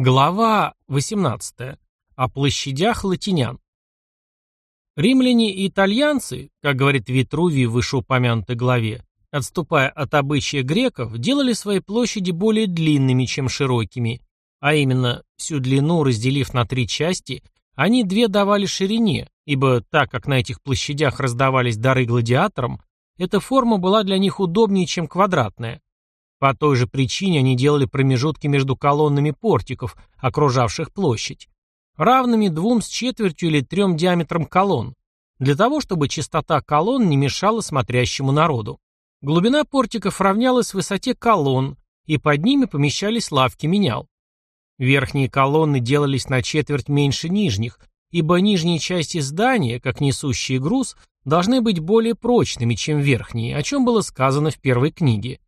Глава 18. О площадях латинян. Римляне и итальянцы, как говорит Витрувий в вышеупомянутой главе, отступая от обычая греков, делали свои площади более длинными, чем широкими, а именно всю длину разделив на три части, они две давали ширине, ибо так как на этих площадях раздавались дары гладиаторам, эта форма была для них удобнее, чем квадратная. По той же причине они делали промежутки между колоннами портиков, окружавших площадь, равными двум с четвертью или трем диаметрам колонн, для того, чтобы частота колонн не мешала смотрящему народу. Глубина портиков равнялась высоте колонн, и под ними помещались лавки менял. Верхние колонны делались на четверть меньше нижних, ибо нижние части здания, как несущие груз, должны быть более прочными, чем верхние, о чем было сказано в первой книге.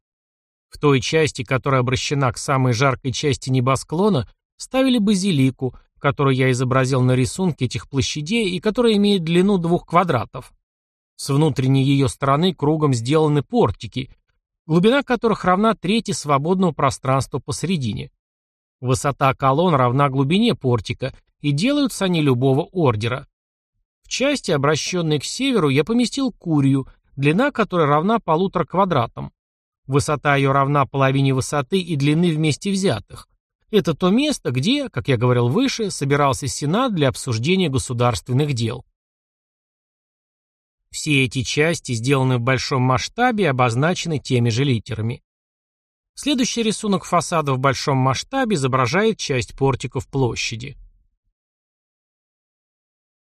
В той части, которая обращена к самой жаркой части небосклона, ставили базилику, которую я изобразил на рисунке этих площадей и которая имеет длину двух квадратов. С внутренней ее стороны кругом сделаны портики, глубина которых равна трети свободного пространства посередине. Высота колонн равна глубине портика, и делаются они любого ордера. В части, обращенной к северу, я поместил курию, длина которой равна полутора квадратам. Высота ее равна половине высоты и длины вместе взятых. Это то место, где, как я говорил выше, собирался Сенат для обсуждения государственных дел. Все эти части сделаны в большом масштабе и обозначены теми же литерами. Следующий рисунок фасада в большом масштабе изображает часть портиков площади.